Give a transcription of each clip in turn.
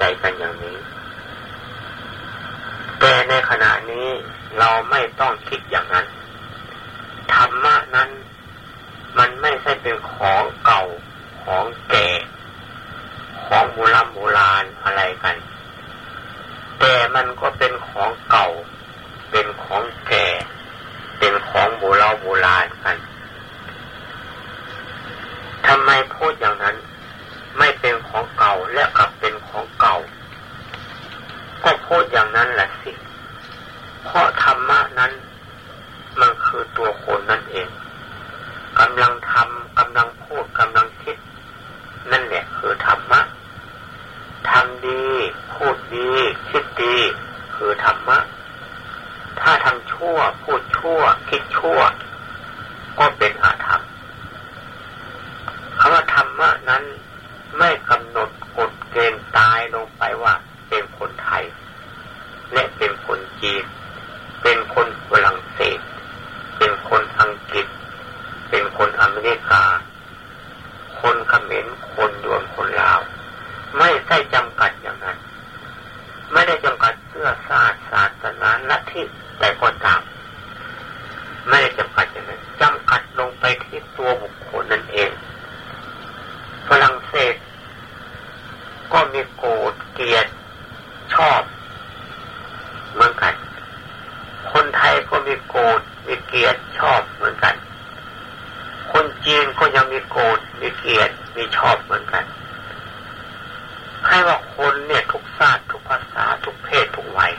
ใจกันอย่างนี้ แต่ในขณะนี้เราไม่ต้องคิดอย่างนั้น ธรรมะนั้นมันไม่ใช่เป็นของเก่าของแก่ ของโบราณโบราณอะไรกัน แต่มันก็เป็นของเก่า เป็นของแก่ เป็นของโบราณโบราณกันทำไมพูดอย่างนั้น ไม่เป็นของเก่าและกลับเป็นของเก่า ก็พูดอย่างนั้นแหละสิ เพราะธรรมะนั้น มันคือตัวคนนั่นเองกำลังทำกำลังพูดกำลังคิด นั่นแหละคือธรรมะทำดี พูดดี คิดดี คือธรรมะ ถ้าทำชั่ว พูดชั่ว คิดชั่ว ก็เป็นอาธรรมคำว่าธรรมะนั้น ไม่กำหนดกฎเกณฑ์ตายลงไปว่า เป็นคนไทย และเป็นคนจีน เป็นคนฝรั่งเศส เป็นคนอังกฤษ เป็นคนอเมริกา คนเขมรคนยวนคนลาว ไม่ใช่จำกัดอย่างนั้น ไม่ได้จำกัดเสื้อศาสตร์ศาสนาลัทธิแต่ก็ตามได้จำกัดอย่างนั้นจำกัดลงไปที่ตัวบุคคลนั่นเองฝรั่งเศส ก็มีโกรธ เกลียดชอบเหมือนกัน คนไทยก็มีโกรธมีเกลียดชอบเหมือนกัน คนจีนก็ยังมีโกรธมีเกลียดมีชอบเหมือนกัน ให้ว่าคนเนี่ยทุกชาติทุกภาษาทุกเพศทุกวัย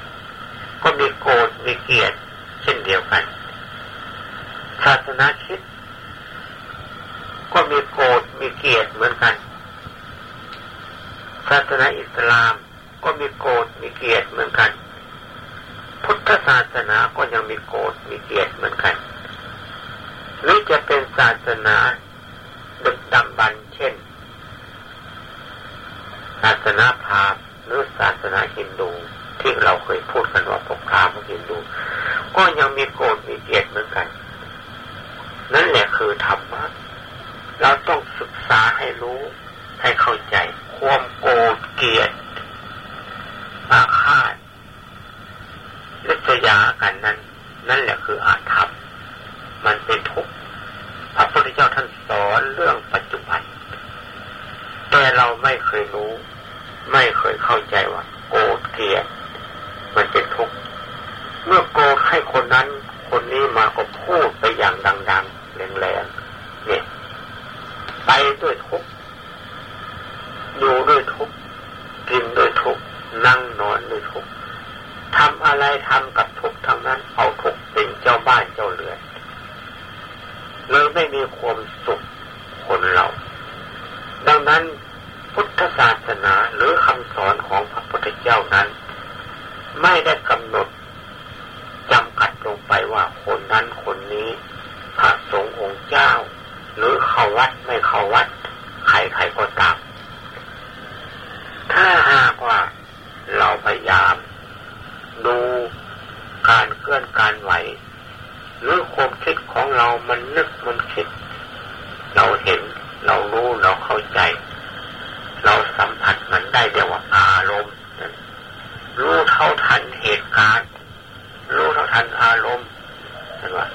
ก็มีโกรธมีเกลียดเช่นเดียวกัน ศาสนาคิดก็มีโกรธมีเกลียดเหมือนกัน ศาสนาอิสลามก็มีโกรธมีเกลียดเหมือนกัน พุทธศาสนาก็ยังมีโกรธมีเกลียดเหมือนกันหรือจะเป็นศาสนาดึกดำบรรเช่น ศาสนาพราหมณ์หรือศาสนาฮินดู ที่เราเคยพูดกันว่าพวกพราหมณ์ฮินดู ก็ยังมีโกรธมีเกลียดเหมือนกัน นั่นแหละคือธรรมะเราต้องศึกษาให้รู้ ให้เข้าใจ ความโกรธเกลียดอาฆาตลิษยากันนั้น นั่นแหละคืออาธรรม มันเป็นทุกข์พระพุทธ เจ้าท่านสอนเรื่องปัจจุบัน แต่เราไม่เคยรู้ ไม่เคยเข้าใจว่าโกรธเกลียดมันเป็นทุกข์เมื่อโกรธให้คนนั้น คนนี้มาก็พูดไปอย่างดังๆแรงๆเนี่ย ไปด้วยทุกข์อยู่ด้วยทุกข์กินด้วยทุกข์นั่งนอนด้วยทุกข์ทำอะไรทำกับทุกข์ทั้งนั้นเอาทุกข์เป็นเจ้าบ้านเจ้าเรือน เลยไม่มีความสุขคนเรา ดังนั้นพุทธศาสนาหรือคำสอนของพระพุทธเจ้านั้น ไม่ได้กำหนดจำกัดลงไปว่าคนนั้นคนนี้พระสงฆ์องค์เจ้า หรือเข้าวัดไม่เข้าวัดใครใครก็ตาม ถ้าหากว่าเราพยายาม ดูการเคลื่อนการไหว หรือความคิดของเรามันนึกมันคิด เราเห็น เรารู้เราเข้าใจ เราสัมผัสมันได้เดียวว่าอารมณ์รู้เท่าทันเหตุการณ์ รู้เท่าทันอารมณ์เห็นว่า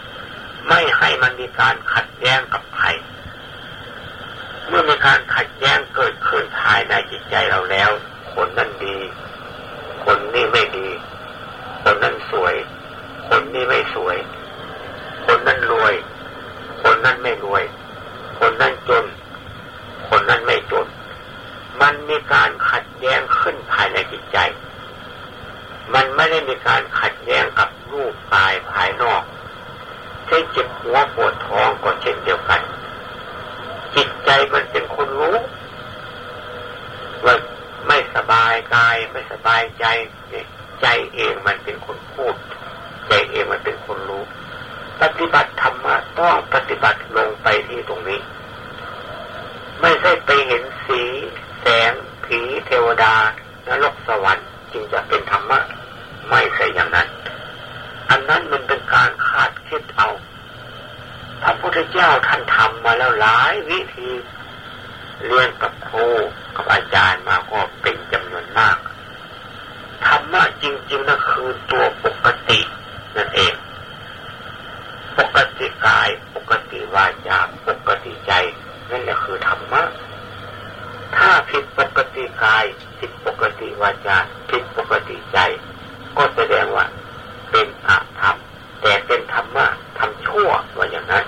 ไม่ให้มันมีการขัดแย้งกับใครเมื่อมีการขัดแย้งเกิดขึ้นภายในจิตใจเราแล้ว คนนั้นดี คนนี้ไม่ดี คนนั้นสวย คนนี้ไม่สวย รวย คนนั้นไม่รวย คนนั้นจน คนนั้นไม่จน มันมีการขัดแย้งขึ้นภายในจิตใจ มันไม่ได้มีการขัดแย้งกับรูปกายภายนอกเช่นเจ็บหัวปวดท้องก็เช่นเดียวกัน จิตใจมันเป็นคนรู้ว่าไม่สบายกายไม่สบายใจใจเองมันเป็นคนพูด ใจเองมันเป็นคนรู้ ปฏิบัติธรรมะต้องปฏิบัติลงไปที่ตรงนี้ ไม่ใช่ไปเห็นสี แสง ผีเทวดานรกสวรรค์จึงจะเป็นธรรมะ ไม่ใช่อย่างนั้น อันนั้นมันเป็นการคาดคิดเอาพระพุทธเจ้าท่านทำมาแล้วหลายวิธีเรียนกับครูกับอาจารย์มาก็เป็นจำนวนมากธรรมะจริงๆนั่นคือตัวปกตินั่นเอง ปกติกาย ปกติวาจาปกติใจนั่นแหละคือธรรมะถ้าผิดปกติกายผิดปกติวาจาผิดปกติใจ ก็แสดงว่าเป็นอาธรรมแต่เป็นธรรมะทำชั่วว่าอย่างนั้น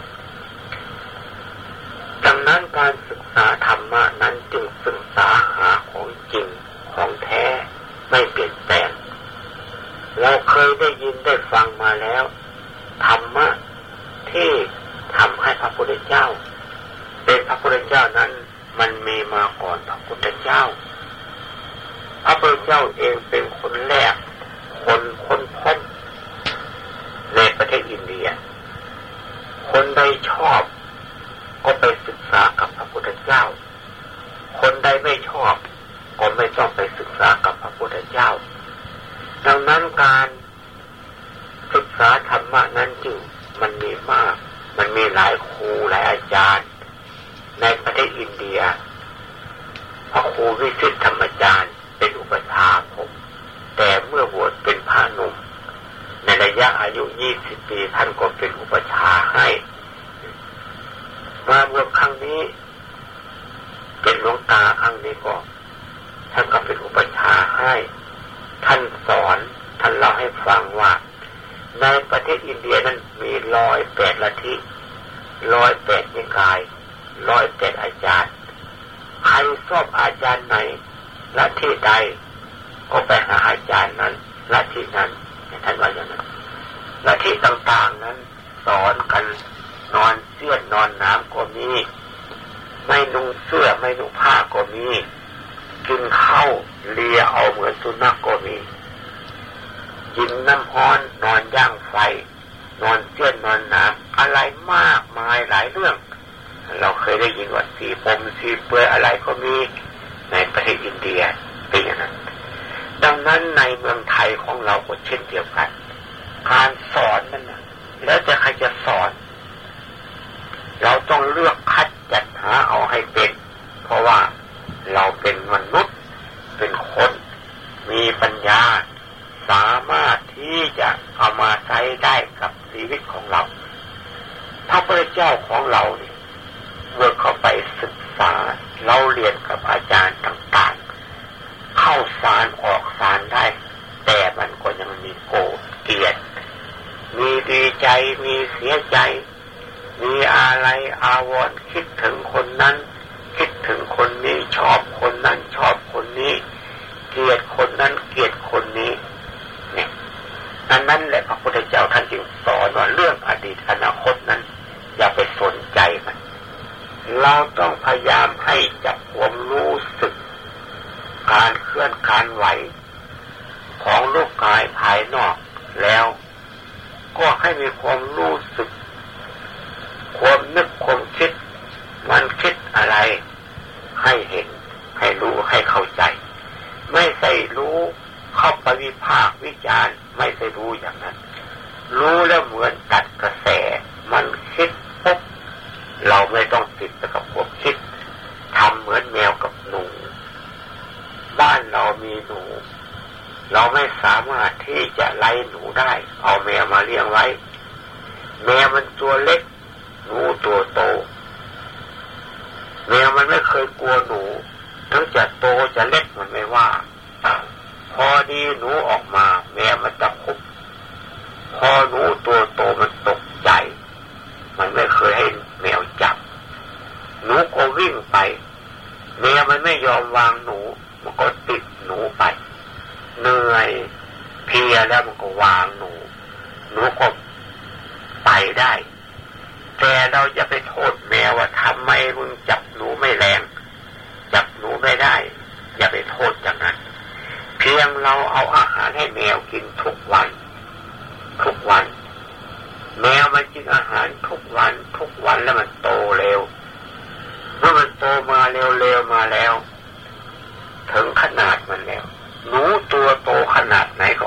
ดังนั้นการศึกษาธรรมะนั้นจึงศึกษาหาของจริงของแท้ไม่เปลี่ยนแปลงเราเคยได้ยินได้ฟังมาแล้ว ธรรมะที่ทำให้พระพุทธเจ้า เป็นพระพุทธเจ้านั้นมันมีมาก่อนพระพุทธเจ้า พระพุทธเจ้าเองเป็นคนแรก คนคนพบในประเทศอินเดีย คนใดชอบก็ไปศึกษากับพระพุทธเจ้า คนใดไม่ชอบ ก็ไม่ต้องไปศึกษากับพระพุทธเจ้า ดังนั้นการศึกษาธรรมะนั้นจึงมันมีมาก มันมีหลายครูหลายอาจารย์ ในประเทศอินเดีย พระครูวิสิตธรรมจารย์เป็นอุปชาผม แต่เมื่อบวชเป็นพระหนุ่ม ในระ ยี่สิบปีท่านก็เป็นอุปชาให้ มาบวชครั้งนี้ เป็นหลวงตาครั้งนี้ก็ท่านก็เป็นอุปชาให้ ท่านสอนท่านเล่าให้ฟังว่า ในประเทศอินเดียนั้นมีร้อยแปดละทิร้อยแปดนิกายร้อยแปดอาจารย์ ใครชอบอาจารย์ไหนละที่ใดก็ไปหาอาจารย์นั้นละที่นั้นท่านว่าอย่างนั้น ละที่ต่างๆนั้น สอนกันนอนเสื้อนอนน้ำก็มี ไม่นุ่งเสื้อไม่นุ่งผ้าก็มี กินข้าวเลียเอาเหมือนสุนัขก็มีกินน้ำฮ้อนนอนย่างไฟ นอนเสื้อนอนน้ำอะไรมากมายหลายเรื่อง เราเคยได้ยินว่าสีผมสีเปื่อยอะไรก็มีในประเทศอินเดียเป็นอย่างนั้น ดังนั้นในเมืองไทยของเราก็เช่นเดียวกัน การสอนนั่นนะแล้วจะใครจะสอน เราต้องเลือกคัดจัดหาเอาให้เป็น เพราะว่าเราเป็นมนุษย์ เป็นคน มีปัญญา สามารถที่จะเอามาใช้ได้กับชีวิตของเรา พระพุทธเจ้าของเราเนี่ยเมื่อเข้าไปศึกษา เราเรียนกับอาจารย์ต่างๆ เข้าสารออกสารได้ แต่มันก็ยังมีโกรธเกลียด มีดีใจ มีเสียใจ มีอะไรอาวรคิดถึงคนนั้น คิดถึงคนนี้ชอบคนนั้นชอบคนนี้ เกลียดคนนั้นเกลียดคนนี้เนี่ยอันนั้นแหละพระพุทธเจ้าท่านจึงสอนว่าเรื่องอดีตอนาคตนั้น อย่าไปสนใจมันเราต้องพยายามให้จับความรู้สึก การเคลื่อนการไหว ของรูปกายภายนอกแล้ว ก็ให้มีความรู้สึก ความนึกความคิด มันคิดอะไร ให้เห็น ให้รู้ให้เข้าใจ ไม่ใช่รู้เข้าไปวิพากวิจารณ์ ไม่ใช่รู้อย่างนั้น รู้แล้วเหมือนตัดกระแส มันคิดปุ๊บเราไม่ต้องติดกับความคิดทำเหมือนแมวกับหนู บ้านเรามีหนู เราไม่สามารถที่จะไล่หนูได้ เอาแมวมาเลี้ยงไว้ แมวมันตัวเล็ก หนูตัวโต แมวมันไม่เคยกลัวหนู ทั้งจะโตจะเล็กมันไม่ว่า พอดีหนูออกมา แมวมันจะคุบพอหนูตัวโตมันตกใจ มันไม่เคยให้แมวจับ หนูก็วิ่งไป แมวมันไม่ยอมวางหนู รู้ก็ไปได้ แต่เราจะไปโทษแมวว่าทำไมมึงจับหนูไม่แรง จับหนูไม่ได้ อย่าไปโทษอย่างนั้น เพียงเราเอาอาหารให้แมวกินทุกวัน ทุกวัน แมวมันกินอาหารทุกวัน ทุกวันแล้วมันโตเร็วเมื่อมันโตมาเร็วๆมาแล้ว ถึงขนาดมันแล้วหนูตัวโตขนาดไหนก็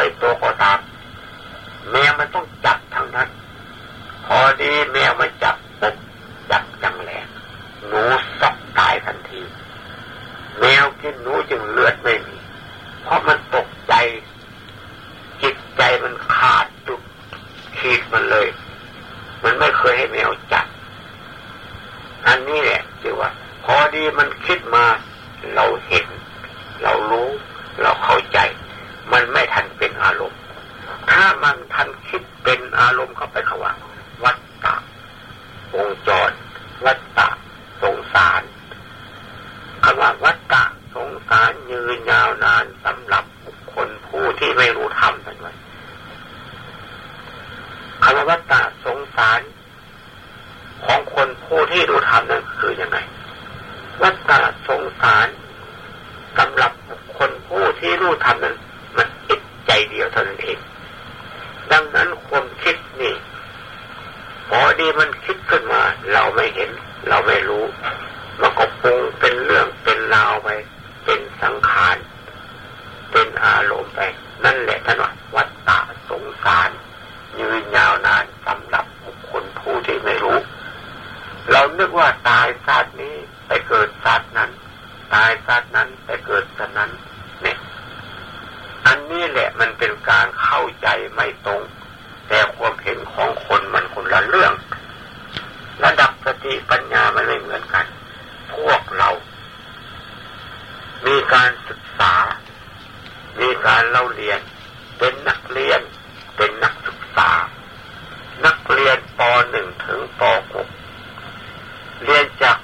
อยตัวก็ตามแมวมันต้องจับทางนั้น พอดีแมวมัน สำหรับคนผู้ที่รู้ธรรมนั้น มันคิดใจเดียวเท่านั้นเองดังนั้นความคิดนี่พอดีมันคิดขึ้นมา เราไม่เห็น เราไม่รู้มันก็ปรุงเป็นเรื่องเป็นราวไป เป็นสังขาร เป็นอารมณ์ไป นั่นแหละท่านว่าวัฏฏะสงสาร ยืนยาวนานสำหรับคนผู้ที่ไม่รู้ เรานึกว่าตายชาตินี้ไปเกิดชาติ ตายชาตินั้นไปเกิดชาตินั้นเนี่ยอันนี้แหละมันเป็นการเข้าใจไม่ตรง แต่ความเห็นของคนมันคนละเรื่อง ระดับสติปัญญามันไม่เหมือนกัน พวกเรา มีการศึกษา มีการเล่าเรียน เป็นนักเรียน เป็นนักศึกษา นักเรียนป .1 ถึงป .6 เรียนจาก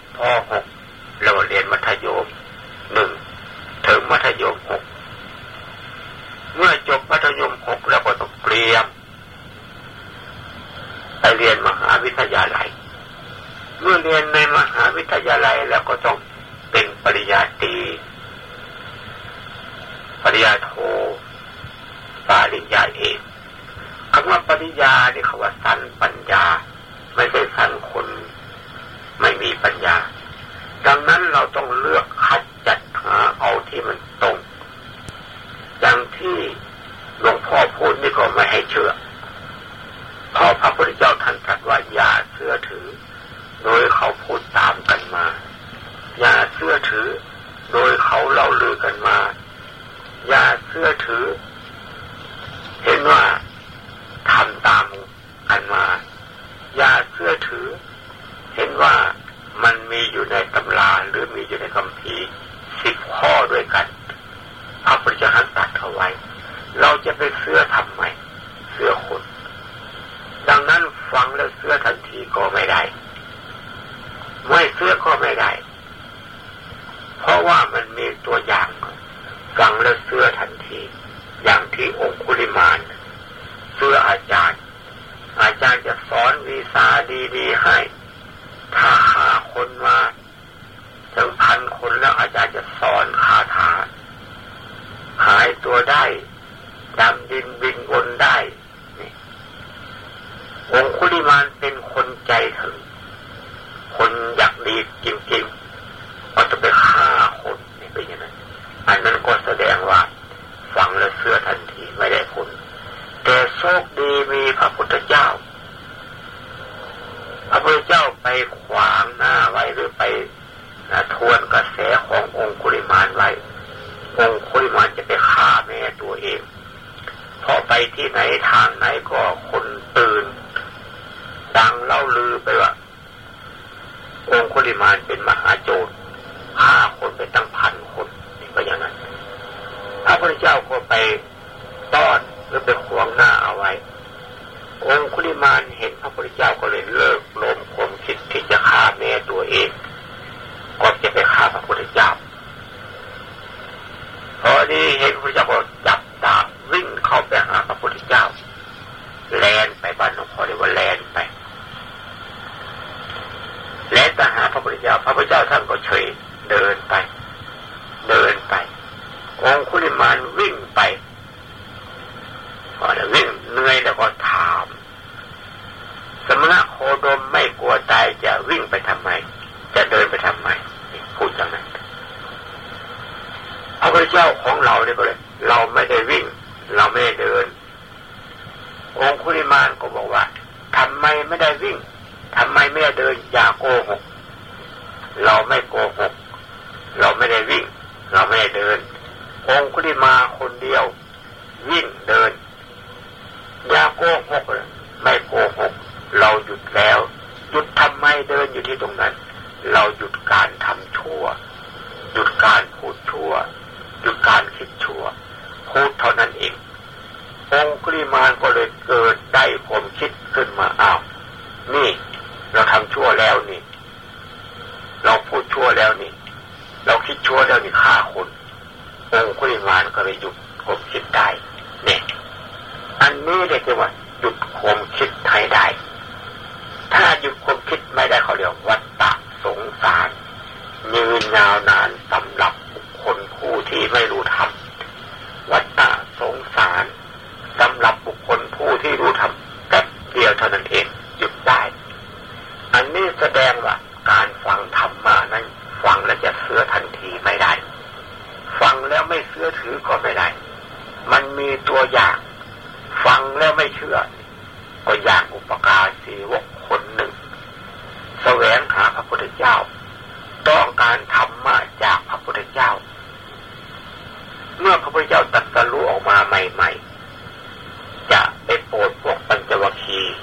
บ้านหลวงพ่อเรียกว่าแลนไปแลนไปหาพระพุทธเจ้า พระพุทธเจ้าท่านก็เฉยเดินไป เดินไป องคุลิมานวิ่งไปพอแล้ววิ่งเหนื่อยแล้วก็ถาม สมณะโคดมไม่กลัวตายจะวิ่งไปทำไม จะเดินไปทำไมพูดอย่างนั้นพระพุทธเจ้าของเราเนี่ยเลย เราไม่ได้วิ่ง เราไม่ได้เดิน องคุลิมานก็บอกว่าทำไมไม่ได้วิ่งทำไมไม่ได้เดินอย่าโกหกเราไม่โกหกเราไม่ได้วิ่ง เราไม่ได้เดิน องคุลิมาคนเดียว วิ่งเดินอย่าโกหกไม่โกหกเราหยุดแล้ว หยุดทำไมเดินอยู่ที่ตรงนั้น เราหยุดการทำชั่ว หยุดการพูดชั่ว หยุดการคิดชั่วพูดเท่า องคุลิมานก็เลยเกิดได้ผมคิดขึ้นมาอ้าวนี่ เราทำชั่วแล้วนี่ เราพูดชั่วแล้วนี่ เราคิดชั่วแล้วนี่ฆ่าคนองคุลิมานก็เลยหยุดผมคิดได้เนี่ยอันนี้เรียกว่าหยุดความคิดไทยได้ ถ้าหยุดความคิดไม่ได้เขาเรียกวัตตะสงสารยืนยาวนานสำหรับคคลผู้ที่ไม่รู้ธรรมวัตตะ สำหรับบุคคลผู้ที่รู้ธรรมแค่เดียวเท่านั้นเองหยุดได้ อันนี้แสดงว่าการฟังธรรมมานั้น ฟังแล้วจะเสื้อทันทีไม่ได้ ฟังแล้วไม่เสื้อถือก็ไม่ได้ มันมีตัวอย่าง ฟังแล้วไม่เชื่อ ก็อย่างอุปการสีวกคนหนึ่ง แสวงหาพระพุทธเจ้า ต้องการธรรมะจากพระพุทธเจ้า เมื่อพระพุทธเจ้าตรัสรู้ออกมาใหม่ๆ จะไปโปรดพวกปัญจวัคคีย์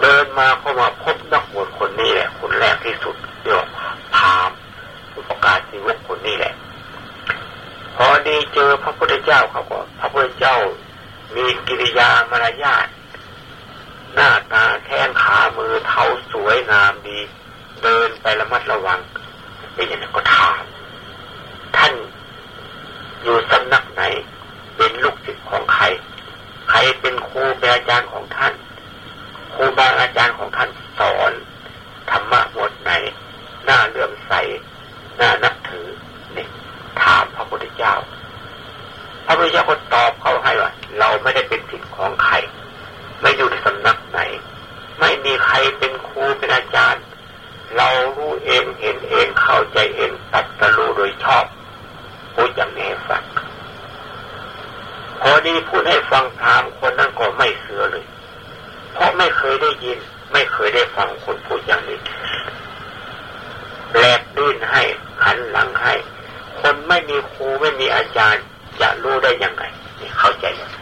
เดินมาเข้ามาพบนักบวชคนนี้แหละ คนแรกที่สุดเรียกพามอุปการสีวกคนนี้แหละ พอดีเจอพระพุทธเจ้าเขาก็พระพุทธเจ้ามีกิริยามารยาทหน้าตาแข้งขามือเท้าสวยงามดี เดินไประมัดระวังเป็นอย่างนั้นก็ถาม ท่านอยู่สำนักไหน เป็นลูกศิษย์ของใคร ใครเป็นครูเป็นอาจารย์ของท่าน ครูบาอาจารย์ของท่านสอนธรรมะบทไหนหน้าเลื่อมใสหน้านับถือเนี่ยถามพระพุทธเจ้า พระพุทธเจ้า ก็ตอบเขาให้ว่าเราไม่ได้เป็นศิษย์ของใคร ไม่อยู่ในสำนักไหน ไม่มีใครเป็นครูเป็นอาจารย์ เรารู้เองเห็นเองเข้าใจเองตัดสรู้โดยชอบพูดอย่างนี้ฟังพอดีพูดให้ฟังพามคนนั้นก็ไม่เสือเลย เพราะไม่เคยได้ยิน ไม่เคยได้ฟังคนพูดอย่างนี้แลกดิ้นให้หันหลังให้ คนไม่มีครูไม่มีอาจารย์ จะรู้ได้ยังไงนี่เข้าใจยัง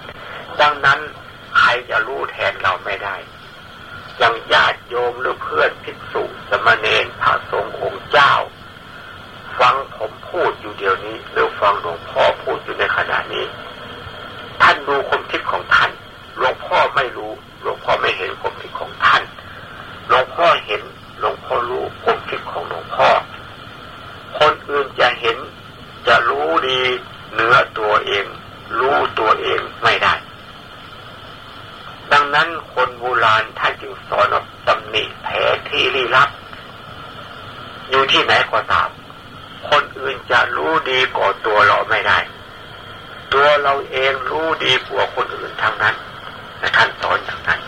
ดังนั้นใครจะรู้แทนเราไม่ได้ยังญาติโยมหรือเพื่อนภิกษุสมณเณรพระสงฆ์องค์เจ้า ฟังผมพูดอยู่เดี๋ยวนี้ หรือฟังหลวงพ่อพูดอยู่ในขณะนี้ ท่านดูความคิดของท่านหลวงพ่อไม่รู้หลวงพ่อไม่เห็นความคิดของท่านหลวงพ่อเห็นหลวงพ่อรู้ความคิดของหลวงพ่อ คนอื่นจะเห็นจะรู้ดี เนื้อตัวเอง รู้ตัวเองไม่ได้ ดังนั้นคนโบราณท่านจึงสอนตำหนิแผลที่ลี้ลับ อยู่ที่ไหนก็ตาม คนอื่นจะรู้ดีกว่าตัวเราไม่ได้ ตัวเราเองรู้ดีกว่าคนอื่นทั้งนั้นท่านสอนอย่างนั้น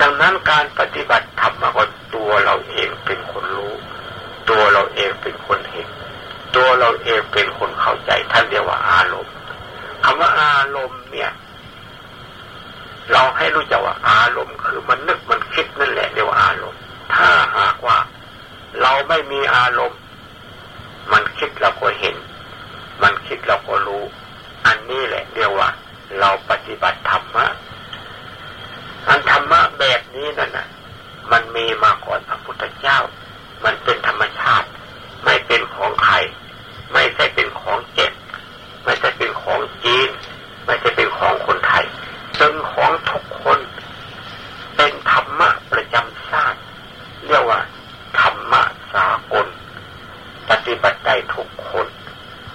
ดังนั้นการปฏิบัติธรรมาก็ตัวเราเองเป็นคนรู้ ตัวเราเองเป็นคนเห็น ตัวเราเองเป็นคนเข้าใจท่านเรียกว่าอารมณ์คำว่าอารมณ์เนี่ย เราให้รู้จักว่าอารมณ์ คือมันนึกมันคิดนั่นแหละเรียกว่าอารมณ์ ถ้าหากว่า เราไม่มีอารมณ์ มันคิดเราก็เห็น มันคิดเราก็รู้ อันนี้แหละเรียกว่า เราปฏิบัติธรรมะอันธรรมะแบบนี้นั่นน่ะนมีมาก่อนพระพุทธเจ้า มันเป็นธรรมชาติ ไม่เป็นของใคร ไม่ใช่เป็นของเจ็บ ไม่ใช่เป็นของจีน ไม่ใช่เป็นของคนไทย เป็นของทุกคน เป็นธรรมะประจำชาติ เรียกว่า ธรรมะสากล ปฏิบัติได้ทุกคน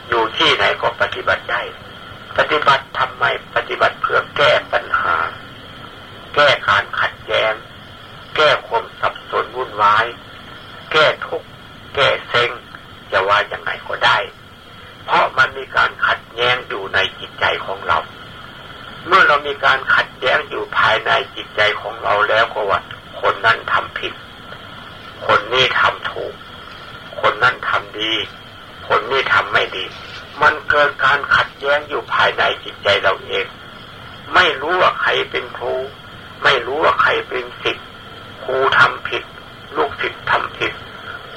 อยู่ที่ไหนก็ปฏิบัติได้ ปฏิบัติทำไมปฏิบัติเพื่อแก้ปัญหา แก้การขัดแย้ง แก้ความสับสนวุ่นวาย แก้ทุกข์ แก้เซ็ง จะว่าอย่างไงก็ได้ เพราะมัน มีการขัดแย้งอยู่ในจิตใจของเรา เมื่อเรามีการขัดแย้งอยู่ภายในจิตใจของเราแล้วก็ว่า คนนั้นทำผิด คนนี้ทำถูก คนนั้นทำดี คนนี้ทำไม่ดี มันเกิดการขัดแย้งอยู่ภายในจิตใจเราเอง ไม่รู้ว่าใครเป็นครู ไม่รู้ว่าใครเป็นศิษย์ครูทำผิด ลูกศิษย์ทำผิด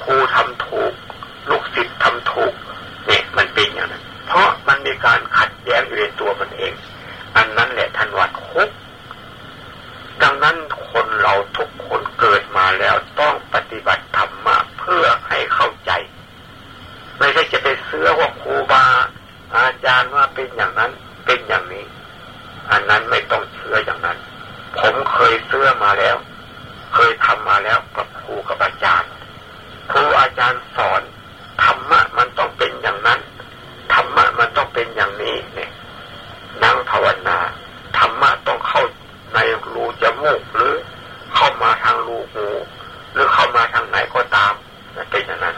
ครูทำถูก ลูกศิษย์ทำถูกเนี่ยมันเป็นอย่างนั้น เพราะมันมีการขัดแย้งอยู่ในตัวมันเอง อันนั้นแหละทันวัดคุกดังนั้นคนเราทุกคนเกิดมาแล้วต้องปฏิบัติธรรมะเพื่อให้เข้า ไม่ใช่จะไปเสื้อว่าครูบาอาจารย์ว่าเป็นอย่างนั้นเป็นอย่างนี้ อันนั้นไม่ต้องเชื่ออย่างนั้น ผมเคยเสื้อมาแล้ว เคยทำมาแล้วกับครูกับอาจารย์ครูอาจารย์สอนธรรมะมันต้องเป็นอย่างนั้นธรรมะมันต้องเป็นอย่างนี้เนี่ยนั่งภาวนาธรรมะต้องเข้าในรูจมูกหรือเข้ามาทางรูหู หรือเข้ามาทางไหนก็ตามเป็นอย่างนั้น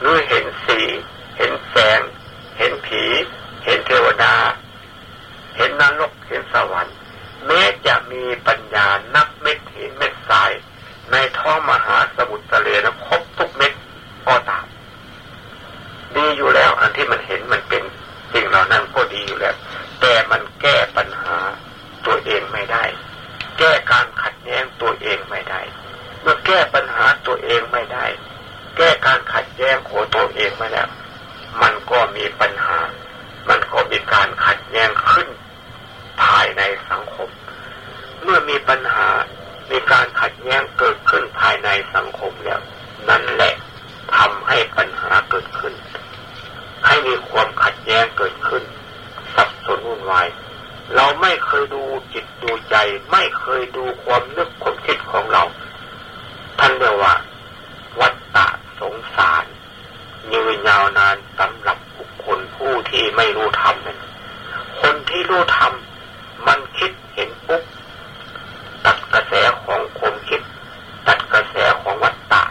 หรือเห็นสี เห็นแสง เห็นผี เห็นเทวดา เห็นนรก เห็นสวรรค์ แม้จะมีปัญญานับเม็ดหินเม็ดทราย ในท้องมหาสมุทรทะเลนะครบทุกเม็ดก็ตามดีอยู่แล้ว อันที่มันเห็นมันเป็นสิ่งเหล่านั้นก็ดีอยู่แล้ว แต่มันแก้ปัญหาตัวเองไม่ได้ แก้การขัดแย้งตัวเองไม่ได้ เมื่อ แก้ปัญหาตัวเองไม่ได้ แก้การขัดแย้งของตัวเองไม่แล้วมันก็มีปัญหา มันก็มีการขัดแย้งขึ้นภายในสังคม เมื่อมีปัญหา มีการขัดแย้งเกิดขึ้นภายในสังคมแล้ว นั่นแหละทำให้ปัญหาเกิดขึ้น ให้มีความขัดแย้งเกิดขึ้น สับสนวุ่นวาย เราไม่เคยดูจิตดูใจ ไม่เคยดูความนึกความคิดของเรา ท่านเรียกว่า วัฏฏะสงสารยืนยาวนานสำหรับบุคคลผู้ที่ไม่รู้ธรรมคนที่รู้ธรรมมันคิดเห็นปุ๊บตัดกระแสของความคิด ตัดกระแสของวัฏฏะ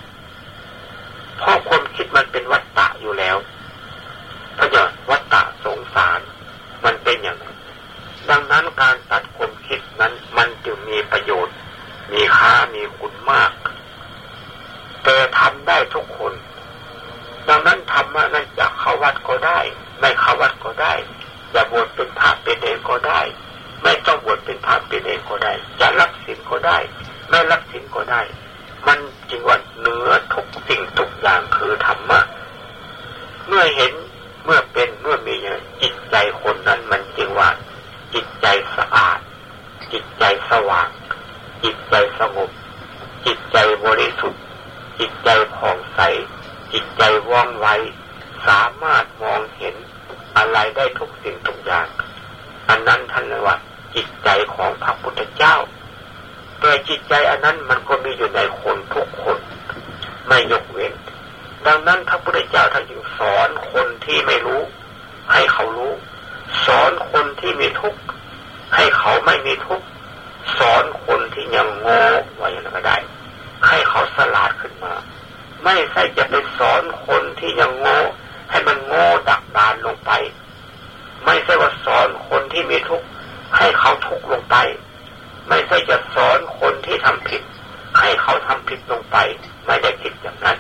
เพราะความคิดมันเป็นวัฏฏะอยู่แล้วพระเจ้าวัฏฏะสงสาร มันเป็นอย่างนั้นดังนั้นการตัดความคิดนั้น มันจึงมีประโยชน์ มีค่ามีคุณมาก แต่ทำได้ทุกคน ดังนั้นธรรมะนั้นจะเข้าวัด ก็ได้ ไม่เข้าวัดก็ได้ อย่าบวชเป็นพระเป็นเองก็ได้ ไม่ต้องบวชเป็นพระเป็นเองก็ได้จะรักศีลก็ได้ ไม่รักศีลก็ได้ มันจริงว่าเหนือทุกสิ่งทุกอย่างคือธรรมะ เมื่อเห็นเมื่อเป็นเมื่อมีจิตใจคนนั้นมันจึงว่า จิตใจสะอาด จิตใจสว่าง จิตใจสงบ จิตใจบริสุทธิ์ จิตใจผ่องใส จิตใจว่องไวสามารถมองเห็นอะไรได้ทุกสิ่งทุกอย่าง อันนั้นท่านเรียกว่า จิตใจ ของพระพุทธเจ้า แต่จิตใจอันนั้นมันก็มีอยู่ในคนทุกคน ไม่ยกเว้น ดังนั้นพระพุทธเจ้าท่านจึงสอนคนที่ไม่รู้ ให้เขารู้ สอนคนที่มีทุกข์ให้เขาไม่มีทุกข์สอนคนที่ยังโง่ไว้ย่างก็ได้ ให้เขาสลาดขึ้นมา ไม่ใช่จะไปสอนคนที่ยังโง่ให้มันโง่ดักดานลงไป ไม่ใช่ว่าสอนคนที่มีทุกข์ ให้เขาทุกข์ลงไป ไม่ใช่จะสอนคนที่ทำผิด ให้เขาทำผิดลงไป ไม่ได้คิดอย่างนั้น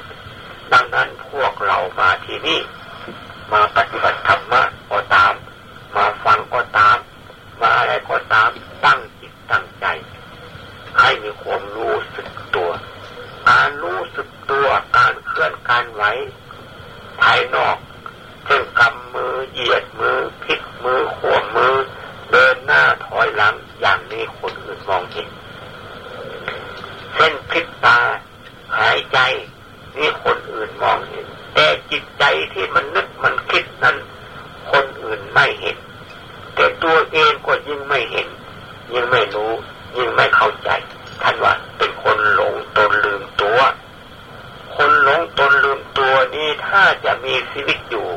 ดังนั้นพวกเรามาที่นี่ มาปฏิบัติธรรมะก็ตาม มาฟังก็ตาม มาอะไรก็ตามตั้งจิตตั้งใจ ให้มีความรู้สึกตัว การรู้สึกตัวการเคลื่อนการไหวภายนอกเช่นกำมือเหยียดมือพลิกมือขวมมือ เดินหน้าถอยหลังอย่างนี้คนอื่นมองเห็นเส้นพลิกตา หายใจนี่คนอื่นมองเห็น แต่จิตใจที่มันนึกมันคิดนั้น คนอื่นไม่เห็น แต่ตัวเองก็ยิ่งไม่เห็น ยิ่งไม่รู้ ยิ่งไม่เข้าใจ ท่านว่าเป็นคนหลงตนลืมตัว คนหลงตนลืมตัวนี้ถ้าจะมีชีวิตอยู่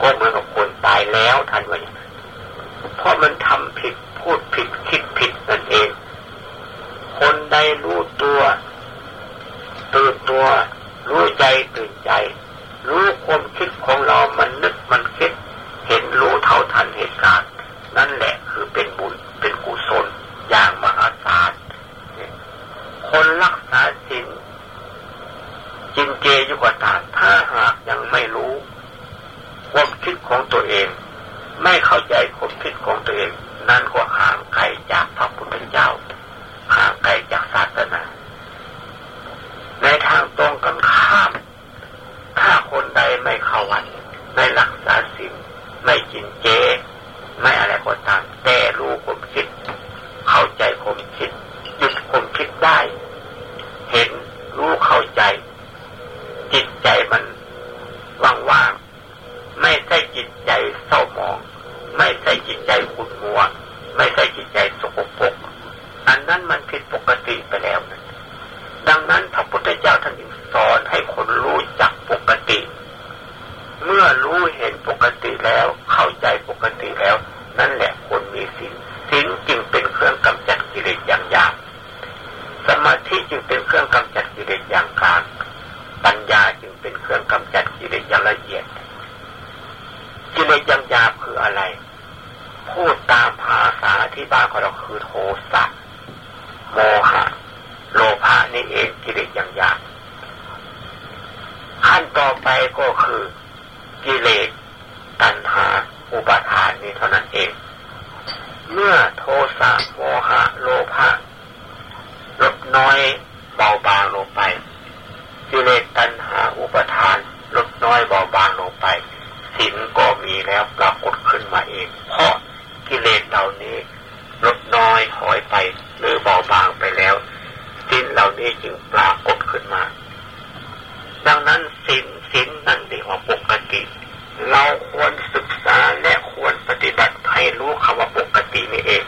ก็เหมือนกับคนตาย แล้วท่านว่าอย่างนั้นเพราะมันทำผิดพูดผิดคิดผิดนั่นเอง คนใดรู้ตัวตื่นตัว รู้ใจตื่นใจ รู้ความคิดของเรามันนึกมันคิด เห็นรู้เท่าทันเหตุการณ์ นั่นแหละคือเป็นบุญเป็นกุศลอย่างมหาศาลคนรักษาศีลจินเจยู่กตาถ้าหากยังไม่รู้ ความคิดของตัวเอง ไม่เข้าใจความคิดของตัวเอง นั่นก็ห่างไกลจากพระพุทธเจ้าห่างไกลจากศาสนา ในทางตรงกันข้าม ถ้าคนใดไม่เข้าวัดไม่รักษาศีลไม่กินเจ ไม่อะไรก็ตามแต่รู้ความคิด เข้าใจความคิดหยุดความคิดได้ เห็นรู้เข้าใจ จิตใจมันว่างๆไม่ใช่จิตใจเศร้าหมอง ไม่ใช่จิตใจขุ่นมัว ไม่ใช่จิตใจสกปรกอันนั้นมันผิดปกติไปแล้วนะดังนั้นพระพุทธเจ้าท่านจึงสอนให้คนรู้จักปกติ เมื่อรู้เห็นปกติแล้วเข้าใจปกติแล้ว นั่นแหละคนมีศีลศีลจึงเป็นเครื่องกำจัดกิเลสอย่างยาบสมาธิจึงเป็นเครื่องกำจัดกิเลสอย่างกลางปัญญาจึงเป็นเครื่องกำจัดกิเลสอย่างละเอียดกิเลสอย่างยาบคืออะไร ตามภาษาที่บ้านของเราคือโทสะโมหะโลภะนี่เองกิเลสอย่างยาบขั้นต่อไปก็คือกิเลสตัณหาอุปาทานนี้เท่านั้นเอง เมื่อโทสะโมหะโลภะลดน้อยเบาบางลงไปกิเลสตัณหาอุปทานลดน้อยเบาบางลงไปศีลก็มีแล้วปรากฏขึ้นมาเอง เพราะ กิเลสเหล่านี้ลดน้อยหอยไป หรือเบาบางไปแล้วศีลเหล่านี้จึงปรากฏขึ้นมา ดังนั้นศีลศีลนั่นเรียกว่าปกติ เราควรศึกษาและควรปฏิบัติให้รู้คำว่าปกตินี่เอง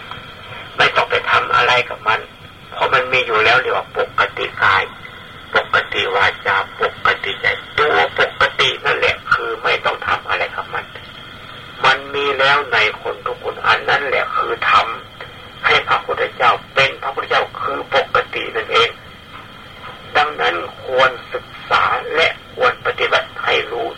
ไม่ต้องไปทำอะไรกับมัน เพราะมันมีอยู่แล้วเรียกว่าปกติกาย ปกติวาจาปกติใจตัวปกตินั่นแหละคือไม่ต้องทำอะไรกับมัน มีแล้วในคนทุกคนอันนั้นแหละคือทำให้พระพุทธเจ้าเป็นพระพุทธเจ้าคือปกตินั่นเอง ดังนั้นควรศึกษาและควรปฏิบัติให้รู้